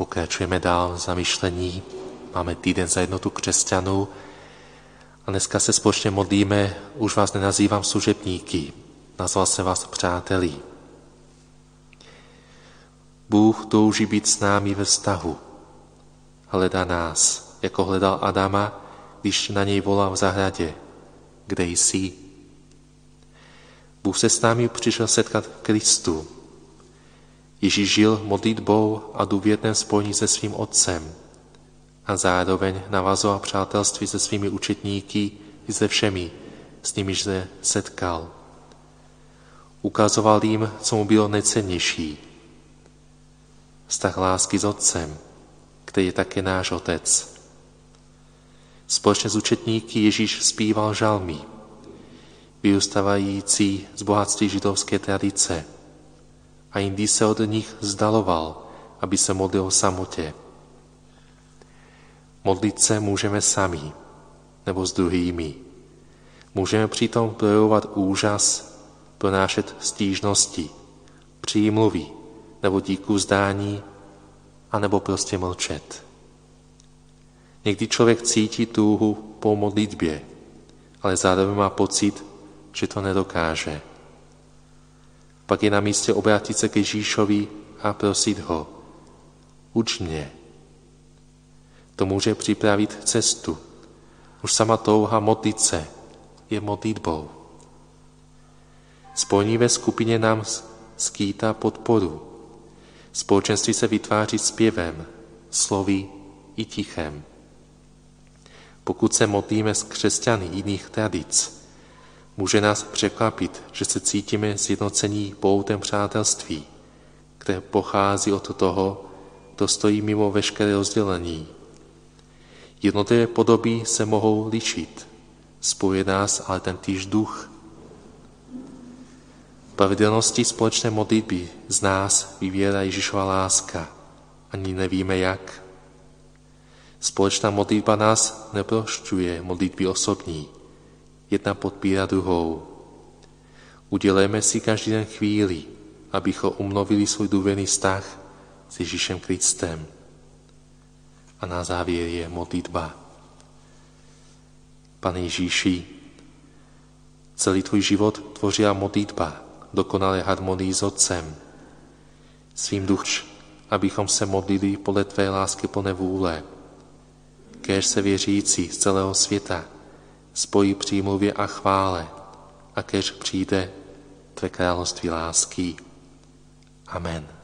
Pokračujeme dál v zamyšlení. Máme týden za jednotu křesťanů a dneska se společně modlíme, už vás nenazývám služebníky, nazval jsem vás přáteli. Bůh touží být s námi ve vztahu. Hledá nás, jako hledal Adama, když na něj volal v zahradě. Kde jsi? Bůh se s námi přišel setkat v Kristu. Ježíš žil modlitbou a důvěrném spojení se svým otcem a zároveň navazoval přátelství se svými učetníky i se všemi, s nimiž se setkal. Ukazoval jim, co mu bylo nejcennější. Vztah lásky s otcem, který je také náš otec. Společně s učetníky Ježíš zpíval žalmy, vyustavající z bohatství židovské tradice a jindy se od nich zdaloval, aby se modlil o samotě. Modlit se můžeme sami nebo s druhými. Můžeme přitom projevovat úžas, pronášet stížnosti, přímluvy nebo díku zdání, anebo prostě mlčet. Někdy člověk cítí túhu po modlitbě, ale zároveň má pocit, že to nedokáže. Pak je na místě obrátit se k Ježíšovi a prosit ho. Uč mě. To může připravit cestu. Už sama touha modlit se je modlitbou. Spojení ve skupině nám skýtá podporu. Společenství se vytváří zpěvem, slovy i tichem. Pokud se modlíme s křesťany jiných tradic, může nás překvapit, že se cítíme zjednocení poutem přátelství, které pochází od toho, kdo stojí mimo veškeré rozdělení. Jednotlivé podoby se mohou lišit, spojuje nás ale ten týž duch. Pravidelnosti společné modlitby z nás vyvěrá Ježíšova láska. Ani nevíme jak. Společná modlitba nás neprošťuje modlitby osobní. Jedna podpírá druhou. Udělejme si každý den chvíli, abychom umnovili svůj důvěrný vztah s Ježíšem Kristem. A na závěr je modlitba. Pane Ježíši, celý tvůj život tvořila modlitba, dokonale harmonii s Otcem. Svým duch, abychom se modlili podle Tvé lásky plné vůle, kéž se věřící z celého světa spojí přímluvě a chvále a kéž přijde Tvé království lásky. Amen.